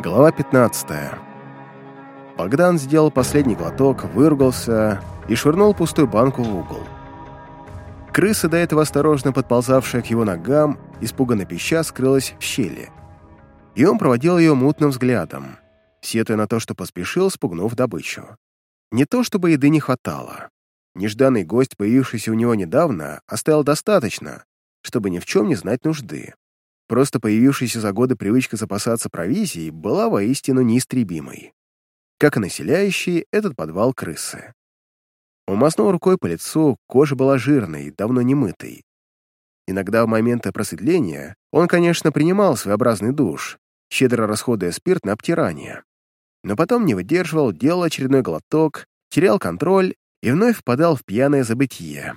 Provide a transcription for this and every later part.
Глава 15. Богдан сделал последний глоток, выругался и швырнул пустую банку в угол. Крыса, до этого осторожно подползавшая к его ногам, испуганно пища, скрылась в щели. И он проводил ее мутным взглядом, сетуя на то, что поспешил, спугнув добычу. Не то чтобы еды не хватало. Нежданный гость, появившийся у него недавно, оставил достаточно, чтобы ни в чем не знать нужды. Просто появившаяся за годы привычка запасаться провизией была воистину неистребимой. Как и населяющий этот подвал крысы. Он мазнул рукой по лицу, кожа была жирной, давно не мытой. Иногда в моменты просветления он, конечно, принимал своеобразный душ, щедро расходуя спирт на обтирание. Но потом не выдерживал, делал очередной глоток, терял контроль и вновь впадал в пьяное забытье.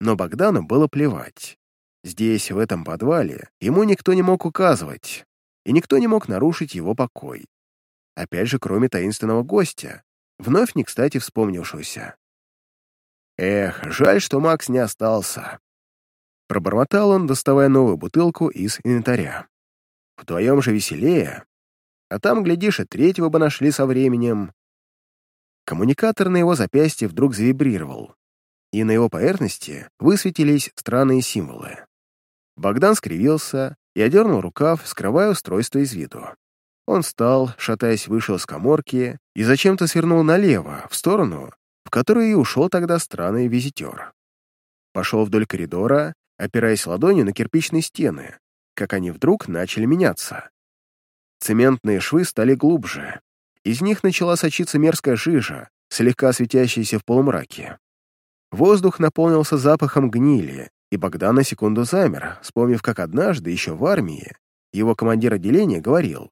Но Богдану было плевать. Здесь, в этом подвале, ему никто не мог указывать, и никто не мог нарушить его покой. Опять же, кроме таинственного гостя, вновь не кстати вспомнившегося. Эх, жаль, что Макс не остался. Пробормотал он, доставая новую бутылку из инвентаря. Вдвоем же веселее. А там, глядишь, и третьего бы нашли со временем. Коммуникатор на его запястье вдруг завибрировал, и на его поверхности высветились странные символы. Богдан скривился и одернул рукав, скрывая устройство из виду. Он встал, шатаясь, вышел с коморки и зачем-то свернул налево, в сторону, в которую и ушел тогда странный визитер. Пошел вдоль коридора, опираясь ладонью на кирпичные стены, как они вдруг начали меняться. Цементные швы стали глубже. Из них начала сочиться мерзкая жижа, слегка светящаяся в полумраке. Воздух наполнился запахом гнили, и Богдан на секунду замер, вспомнив, как однажды, еще в армии, его командир отделения говорил,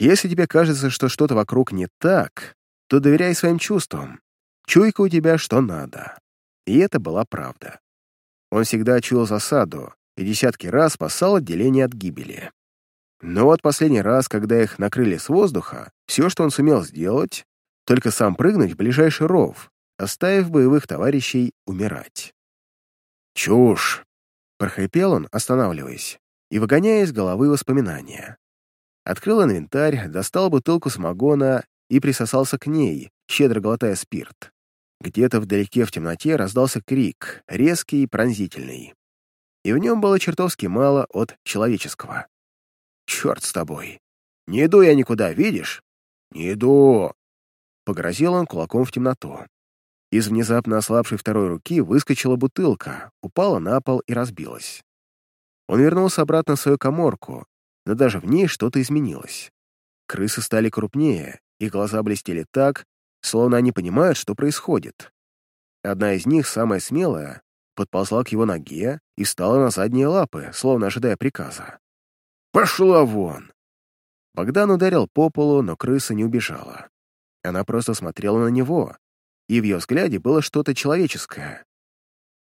«Если тебе кажется, что что-то вокруг не так, то доверяй своим чувствам. Чуйка у тебя что надо». И это была правда. Он всегда чуял засаду и десятки раз спасал отделение от гибели. Но вот последний раз, когда их накрыли с воздуха, все, что он сумел сделать, только сам прыгнуть в ближайший ров, оставив боевых товарищей умирать. «Чушь!» — прохрипел он, останавливаясь, и выгоняя из головы воспоминания. Открыл инвентарь, достал бутылку самогона и присосался к ней, щедро глотая спирт. Где-то вдалеке в темноте раздался крик, резкий и пронзительный. И в нем было чертовски мало от человеческого. «Черт с тобой! Не иду я никуда, видишь? Не иду!» Погрозил он кулаком в темноту. Из внезапно ослабшей второй руки выскочила бутылка, упала на пол и разбилась. Он вернулся обратно в свою коморку, но даже в ней что-то изменилось. Крысы стали крупнее, их глаза блестели так, словно они понимают, что происходит. Одна из них, самая смелая, подползла к его ноге и встала на задние лапы, словно ожидая приказа. «Пошла вон!» Богдан ударил по полу, но крыса не убежала. Она просто смотрела на него, и в ее взгляде было что-то человеческое.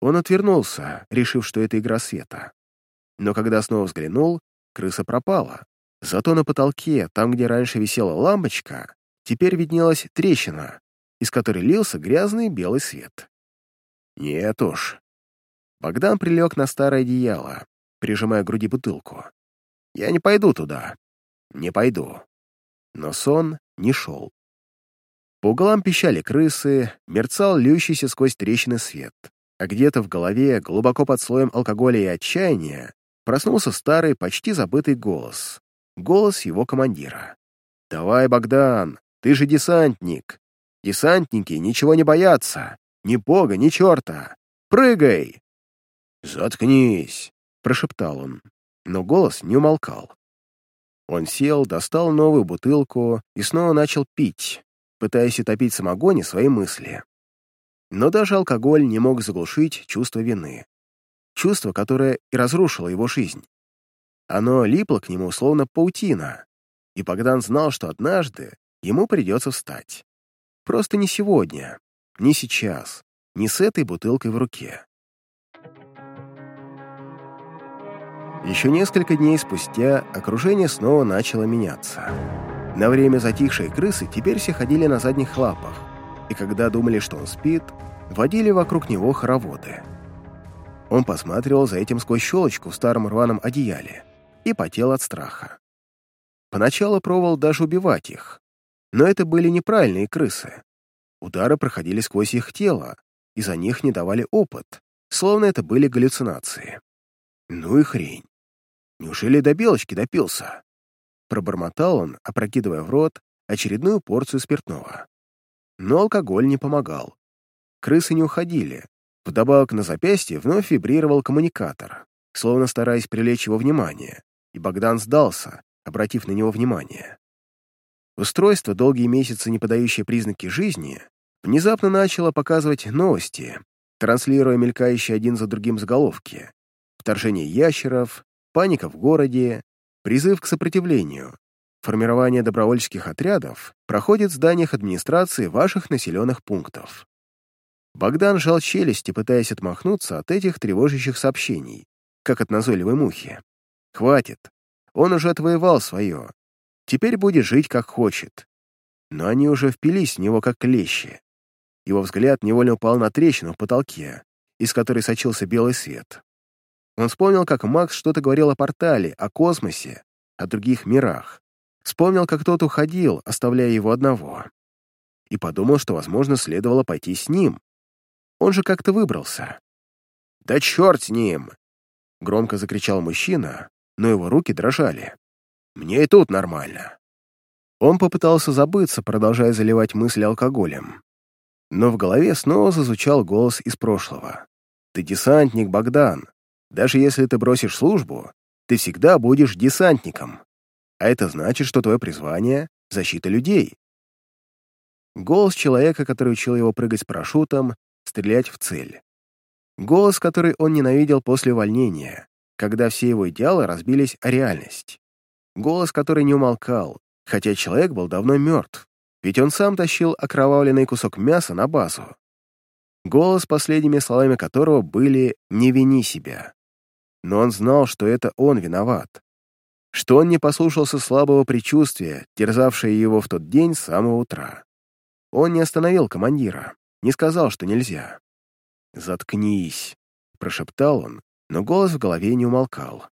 Он отвернулся, решив, что это игра света. Но когда снова взглянул, крыса пропала. Зато на потолке, там, где раньше висела лампочка, теперь виднелась трещина, из которой лился грязный белый свет. Нет уж. Богдан прилег на старое одеяло, прижимая к груди бутылку. Я не пойду туда. Не пойду. Но сон не шел. По углам пищали крысы, мерцал льющийся сквозь трещины свет. А где-то в голове, глубоко под слоем алкоголя и отчаяния, проснулся старый, почти забытый голос. Голос его командира. «Давай, Богдан, ты же десантник. Десантники ничего не боятся. Ни бога, ни черта. Прыгай!» «Заткнись!» — прошептал он. Но голос не умолкал. Он сел, достал новую бутылку и снова начал пить, пытаясь утопить самогоне свои мысли. Но даже алкоголь не мог заглушить чувство вины. Чувство, которое и разрушило его жизнь. Оно липло к нему, словно паутина, и Богдан знал, что однажды ему придется встать. Просто не сегодня, не сейчас, не с этой бутылкой в руке. Еще несколько дней спустя окружение снова начало меняться. На время затихшие крысы теперь все ходили на задних лапах, и когда думали, что он спит, водили вокруг него хороводы. Он посматривал за этим сквозь щелочку в старом рваном одеяле и потел от страха. Поначалу пробовал даже убивать их. Но это были неправильные крысы. Удары проходили сквозь их тело, и за них не давали опыт, словно это были галлюцинации. Ну и хрень. Неужели до белочки допился? Пробормотал он, опрокидывая в рот очередную порцию спиртного. Но алкоголь не помогал. Крысы не уходили. Вдобавок на запястье вновь вибрировал коммуникатор, словно стараясь привлечь его внимание, и Богдан сдался, обратив на него внимание. Устройство, долгие месяцы не подающее признаки жизни, внезапно начало показывать новости, транслируя мелькающие один за другим заголовки. Вторжение ящеров, паника в городе, призыв к сопротивлению, формирование добровольческих отрядов проходит в зданиях администрации ваших населенных пунктов. Богдан жал челюсти, пытаясь отмахнуться от этих тревожащих сообщений, как от назойливой мухи. Хватит. Он уже отвоевал свое. Теперь будет жить, как хочет. Но они уже впились в него, как клещи. Его взгляд невольно упал на трещину в потолке, из которой сочился белый свет. Он вспомнил, как Макс что-то говорил о портале, о космосе, о других мирах. Вспомнил, как тот уходил, оставляя его одного. И подумал, что, возможно, следовало пойти с ним. Он же как-то выбрался. «Да черт с ним!» Громко закричал мужчина, но его руки дрожали. «Мне и тут нормально». Он попытался забыться, продолжая заливать мысли алкоголем. Но в голове снова зазвучал голос из прошлого. «Ты десантник, Богдан. Даже если ты бросишь службу, ты всегда будешь десантником. А это значит, что твое призвание — защита людей». Голос человека, который учил его прыгать с парашютом, стрелять в цель. Голос, который он ненавидел после увольнения, когда все его идеалы разбились о реальность. Голос, который не умолкал, хотя человек был давно мертв, ведь он сам тащил окровавленный кусок мяса на базу. Голос, последними словами которого были «не вини себя». Но он знал, что это он виноват. Что он не послушался слабого предчувствия, терзавшее его в тот день с самого утра. Он не остановил командира, не сказал, что нельзя. «Заткнись», — прошептал он, но голос в голове не умолкал.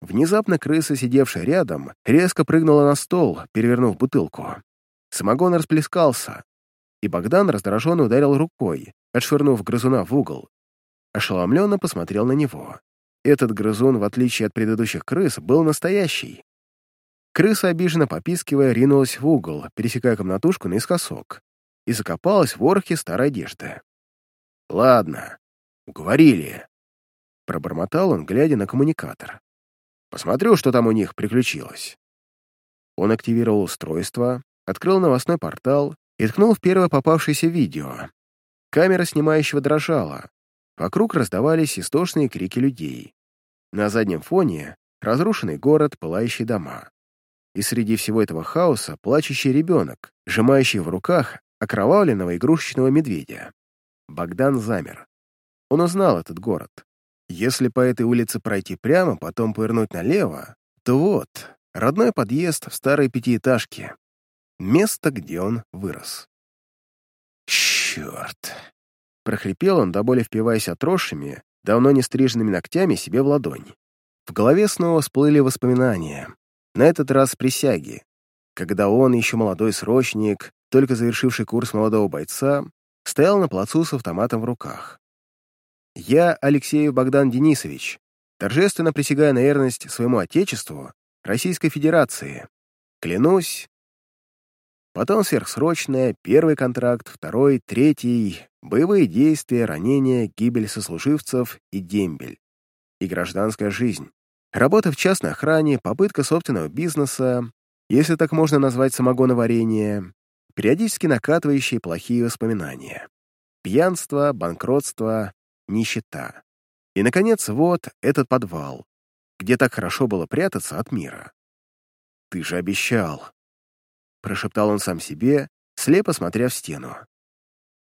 Внезапно крыса, сидевшая рядом, резко прыгнула на стол, перевернув бутылку. Самогон расплескался, и Богдан раздраженно ударил рукой, отшвырнув грызуна в угол. Ошеломленно посмотрел на него. Этот грызун, в отличие от предыдущих крыс, был настоящий. Крыса, обиженно попискивая, ринулась в угол, пересекая комнатушку наискосок, и закопалась в ворохе старой одежды. «Ладно, уговорили», — пробормотал он, глядя на коммуникатор. «Посмотрю, что там у них приключилось». Он активировал устройство, открыл новостной портал и ткнул в первое попавшееся видео. Камера снимающего дрожала. Вокруг раздавались истошные крики людей. На заднем фоне — разрушенный город, пылающие дома. И среди всего этого хаоса плачущий ребенок, сжимающий в руках окровавленного игрушечного медведя. Богдан замер. Он узнал этот город. Если по этой улице пройти прямо, потом повернуть налево, то вот, родной подъезд в старой пятиэтажке. Место, где он вырос. «Черт!» — прохрипел он, до боли впиваясь отросшими, давно не стриженными ногтями себе в ладонь. В голове снова всплыли воспоминания. На этот раз присяги. Когда он, еще молодой срочник, только завершивший курс молодого бойца, стоял на плацу с автоматом в руках. «Я, Алексеев Богдан Денисович, торжественно присягаю на верность своему Отечеству, Российской Федерации. Клянусь...» Потом сверхсрочное, первый контракт, второй, третий, боевые действия, ранения, гибель сослуживцев и дембель. И гражданская жизнь. Работа в частной охране, попытка собственного бизнеса, если так можно назвать самогоноварение, периодически накатывающие плохие воспоминания. Пьянство, банкротство, нищета. И, наконец, вот этот подвал, где так хорошо было прятаться от мира. «Ты же обещал!» — прошептал он сам себе, слепо смотря в стену.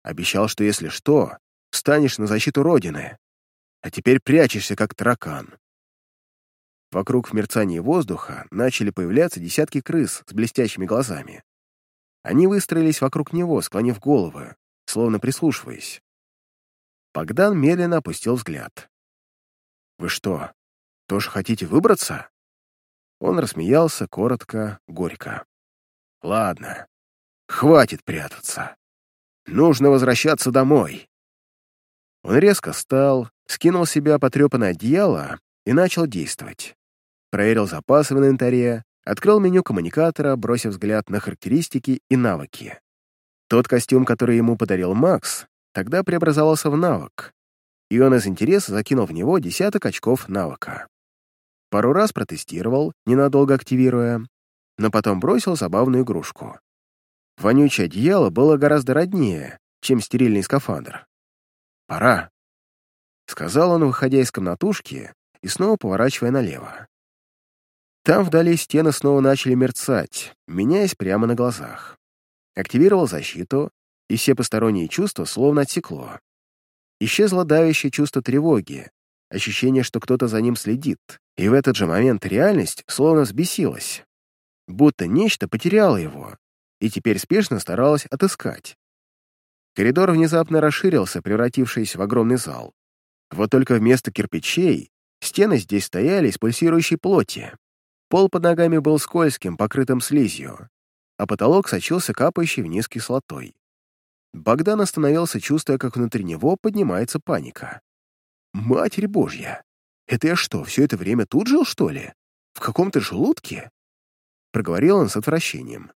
«Обещал, что если что, встанешь на защиту Родины, а теперь прячешься, как таракан». Вокруг в мерцании воздуха начали появляться десятки крыс с блестящими глазами. Они выстроились вокруг него, склонив головы, словно прислушиваясь. Богдан медленно опустил взгляд. «Вы что, тоже хотите выбраться?» Он рассмеялся коротко, горько. «Ладно, хватит прятаться. Нужно возвращаться домой». Он резко встал, скинул с себя потрепанное одеяло и начал действовать. Проверил запасы в инвентаре, открыл меню коммуникатора, бросив взгляд на характеристики и навыки. Тот костюм, который ему подарил Макс, тогда преобразовался в навык, и он из интереса закинул в него десяток очков навыка. Пару раз протестировал, ненадолго активируя, но потом бросил забавную игрушку. Вонючее одеяло было гораздо роднее, чем стерильный скафандр. «Пора», — сказал он, выходя из комнатушки и снова поворачивая налево. Там вдали стены снова начали мерцать, меняясь прямо на глазах. Активировал защиту, и все посторонние чувства словно отсекло. Исчезло давящее чувство тревоги, ощущение, что кто-то за ним следит, и в этот же момент реальность словно взбесилась, будто нечто потеряло его, и теперь спешно старалась отыскать. Коридор внезапно расширился, превратившись в огромный зал. Вот только вместо кирпичей стены здесь стояли из пульсирующей плоти. Пол под ногами был скользким, покрытым слизью, а потолок сочился капающей вниз кислотой. Богдан остановился, чувствуя, как внутри него поднимается паника. «Матерь Божья! Это я что, все это время тут жил, что ли? В каком-то желудке?» Проговорил он с отвращением.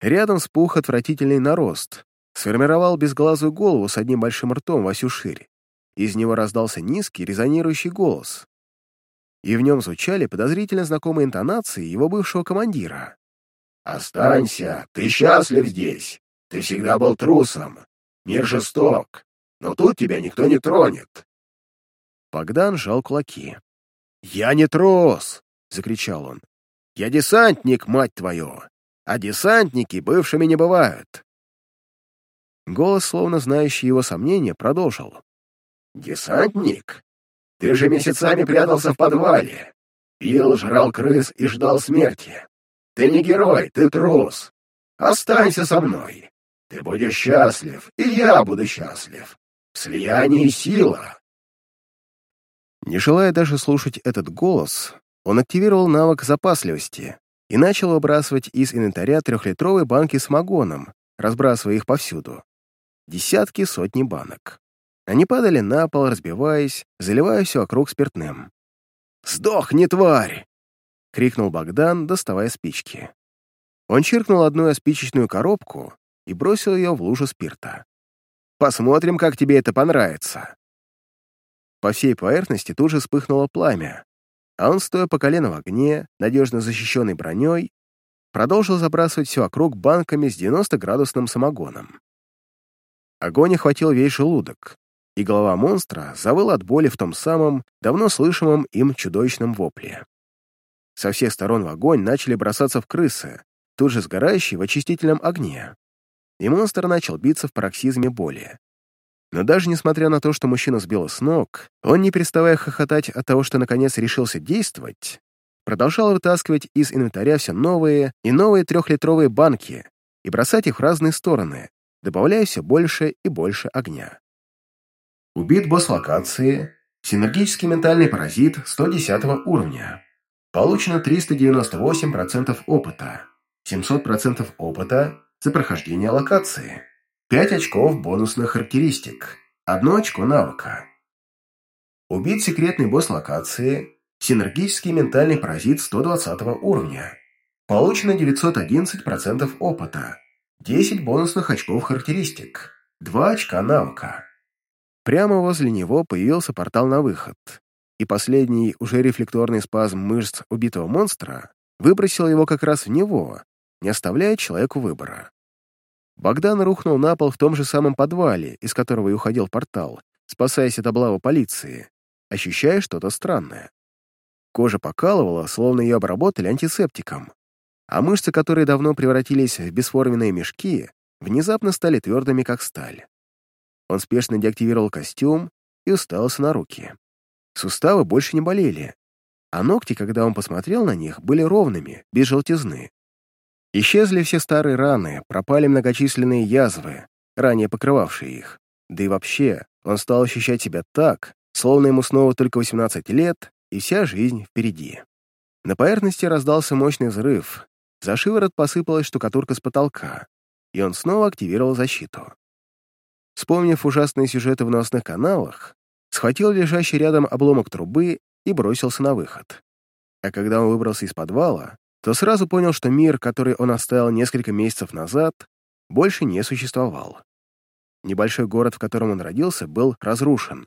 Рядом спух отвратительный нарост, сформировал безглазую голову с одним большим ртом во всю ширь. Из него раздался низкий, резонирующий голос. И в нем звучали подозрительно знакомые интонации его бывшего командира. «Останься, ты счастлив здесь. Ты всегда был трусом. Мир жесток, но тут тебя никто не тронет». Богдан сжал кулаки. «Я не трус!» — закричал он. «Я десантник, мать твою! А десантники бывшими не бывают!» Голос, словно знающий его сомнения, продолжил. «Десантник? Ты же месяцами прятался в подвале. Пил, жрал крыс и ждал смерти. Ты не герой, ты трус. Останься со мной. Ты будешь счастлив, и я буду счастлив. Слияние — сила. Не желая даже слушать этот голос, он активировал навык запасливости и начал выбрасывать из инвентаря трехлитровые банки с магоном, разбрасывая их повсюду. Десятки, сотни банок. Они падали на пол, разбиваясь, заливая все вокруг спиртным. «Сдохни, тварь!» — крикнул Богдан, доставая спички. Он чиркнул одну спичечную коробку и бросил ее в лужу спирта. «Посмотрим, как тебе это понравится». По всей поверхности тут же вспыхнуло пламя, а он, стоя по колено в огне, надежно защищенный броней, продолжил забрасывать все вокруг банками с 90-градусным самогоном. Огонь охватил весь желудок, и голова монстра завыла от боли в том самом, давно слышимом им чудовищном вопле. Со всех сторон в огонь начали бросаться в крысы, тут же сгорающие в очистительном огне и монстр начал биться в пароксизме боли. Но даже несмотря на то, что мужчина сбил с ног, он, не переставая хохотать от того, что наконец решился действовать, продолжал вытаскивать из инвентаря все новые и новые трехлитровые банки и бросать их в разные стороны, добавляя все больше и больше огня. Убит босс локации, синергический ментальный паразит 110 уровня. Получено 398% опыта, 700% опыта за прохождение локации. 5 очков бонусных характеристик. 1 очко навыка. Убить секретный босс локации. Синергический ментальный паразит 120 уровня. Получено 911% опыта. 10 бонусных очков характеристик. 2 очка навыка. Прямо возле него появился портал на выход, и последний, уже рефлекторный спазм мышц убитого монстра выбросил его как раз в него, не оставляя человеку выбора. Богдан рухнул на пол в том же самом подвале, из которого и уходил портал, спасаясь от облавы полиции, ощущая что-то странное. Кожа покалывала, словно ее обработали антисептиком, а мышцы, которые давно превратились в бесформенные мешки, внезапно стали твердыми, как сталь. Он спешно деактивировал костюм и уставился на руки. Суставы больше не болели, а ногти, когда он посмотрел на них, были ровными, без желтизны. Исчезли все старые раны, пропали многочисленные язвы, ранее покрывавшие их. Да и вообще, он стал ощущать себя так, словно ему снова только 18 лет, и вся жизнь впереди. На поверхности раздался мощный взрыв, за шиворот посыпалась штукатурка с потолка, и он снова активировал защиту. Вспомнив ужасные сюжеты в новостных каналах, схватил лежащий рядом обломок трубы и бросился на выход. А когда он выбрался из подвала, то сразу понял, что мир, который он оставил несколько месяцев назад, больше не существовал. Небольшой город, в котором он родился, был разрушен.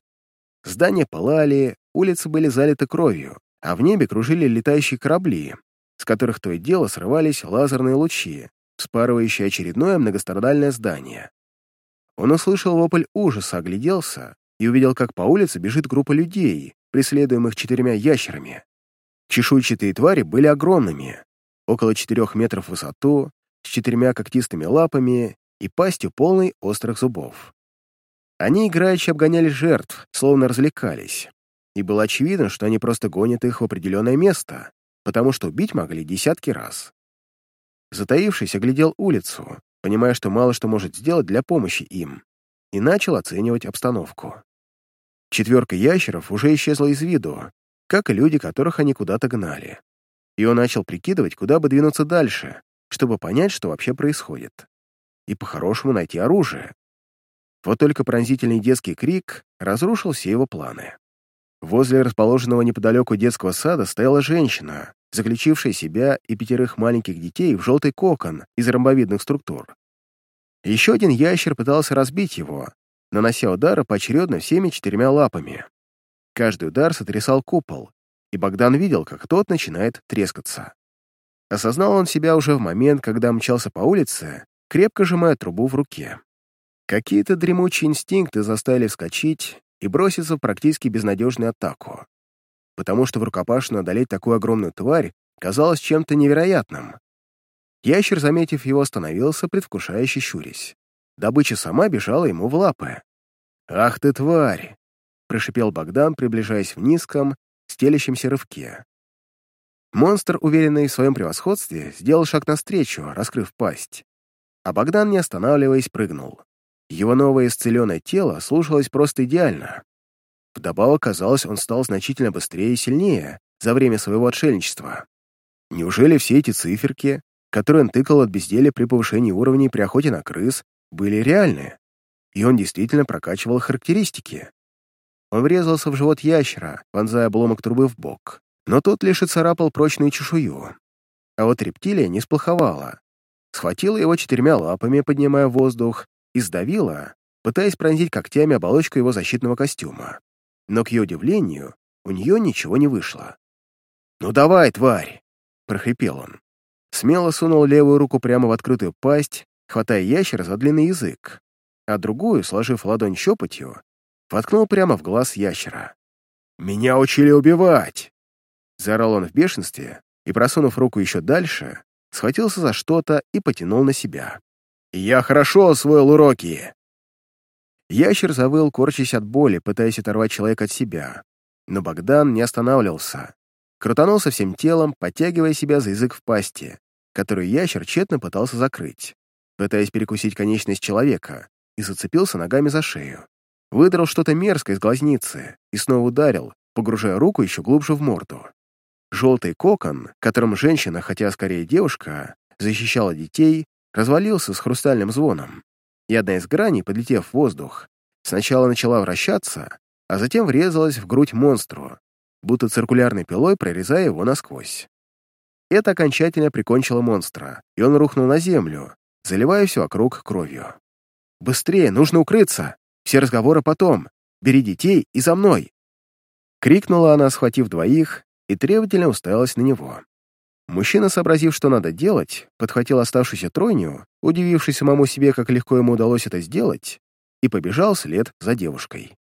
Здания пылали, улицы были залиты кровью, а в небе кружили летающие корабли, с которых то и дело срывались лазерные лучи, вспарывающие очередное многострадальное здание. Он услышал вопль ужаса, огляделся и увидел, как по улице бежит группа людей, преследуемых четырьмя ящерами. Чешуйчатые твари были огромными, около четырех метров в высоту, с четырьмя когтистыми лапами и пастью полной острых зубов. Они играючи обгоняли жертв, словно развлекались, и было очевидно, что они просто гонят их в определенное место, потому что убить могли десятки раз. Затаившись, оглядел улицу, понимая, что мало что может сделать для помощи им, и начал оценивать обстановку. Четверка ящеров уже исчезла из виду, как и люди, которых они куда-то гнали. И он начал прикидывать, куда бы двинуться дальше, чтобы понять, что вообще происходит. И по-хорошему найти оружие. Вот только пронзительный детский крик разрушил все его планы. Возле расположенного неподалеку детского сада стояла женщина, заключившая себя и пятерых маленьких детей в желтый кокон из ромбовидных структур. Еще один ящер пытался разбить его, нанося удары поочередно всеми четырьмя лапами. Каждый удар сотрясал купол, и Богдан видел, как тот начинает трескаться. Осознал он себя уже в момент, когда мчался по улице, крепко сжимая трубу в руке. Какие-то дремучие инстинкты заставили вскочить и броситься в практически безнадежную атаку. Потому что в рукопашную одолеть такую огромную тварь казалось чем-то невероятным. Ящер, заметив его, остановился, предвкушающе щурясь. Добыча сама бежала ему в лапы. «Ах ты, тварь!» — прошипел Богдан, приближаясь в низком, стелящемся рывке. Монстр, уверенный в своем превосходстве, сделал шаг навстречу, раскрыв пасть. А Богдан, не останавливаясь, прыгнул. Его новое исцеленное тело слушалось просто идеально. Вдобавок, казалось, он стал значительно быстрее и сильнее за время своего отшельничества. Неужели все эти циферки, которые он тыкал от безделия при повышении уровней при охоте на крыс, были реальны? И он действительно прокачивал характеристики. Он врезался в живот ящера, вонзая обломок трубы в бок, но тот лишь и царапал прочную чешую. А вот рептилия не сплоховала. Схватила его четырьмя лапами, поднимая воздух, и сдавила, пытаясь пронзить когтями оболочку его защитного костюма. Но, к ее удивлению, у нее ничего не вышло. «Ну давай, тварь!» — прохрипел он. Смело сунул левую руку прямо в открытую пасть, хватая ящера за длинный язык, а другую, сложив ладонь щепотью, воткнул прямо в глаз ящера. «Меня учили убивать!» Заорал он в бешенстве и, просунув руку еще дальше, схватился за что-то и потянул на себя. «Я хорошо освоил уроки!» Ящер завыл, корчась от боли, пытаясь оторвать человека от себя. Но Богдан не останавливался. Крутанулся всем телом, подтягивая себя за язык в пасти, которую ящер тщетно пытался закрыть, пытаясь перекусить конечность человека, и зацепился ногами за шею. Выдрал что-то мерзкое из глазницы и снова ударил, погружая руку еще глубже в морду. Желтый кокон, которым женщина, хотя скорее девушка, защищала детей, развалился с хрустальным звоном, и одна из граней, подлетев в воздух, сначала начала вращаться, а затем врезалась в грудь монстру, будто циркулярной пилой прорезая его насквозь. Это окончательно прикончило монстра, и он рухнул на землю, заливая все вокруг кровью. «Быстрее, нужно укрыться! Все разговоры потом! Бери детей и за мной!» Крикнула она, схватив двоих, и требовательно уставилась на него. Мужчина, сообразив, что надо делать, подхватил оставшуюся тройню, удивившись самому себе, как легко ему удалось это сделать, и побежал след за девушкой.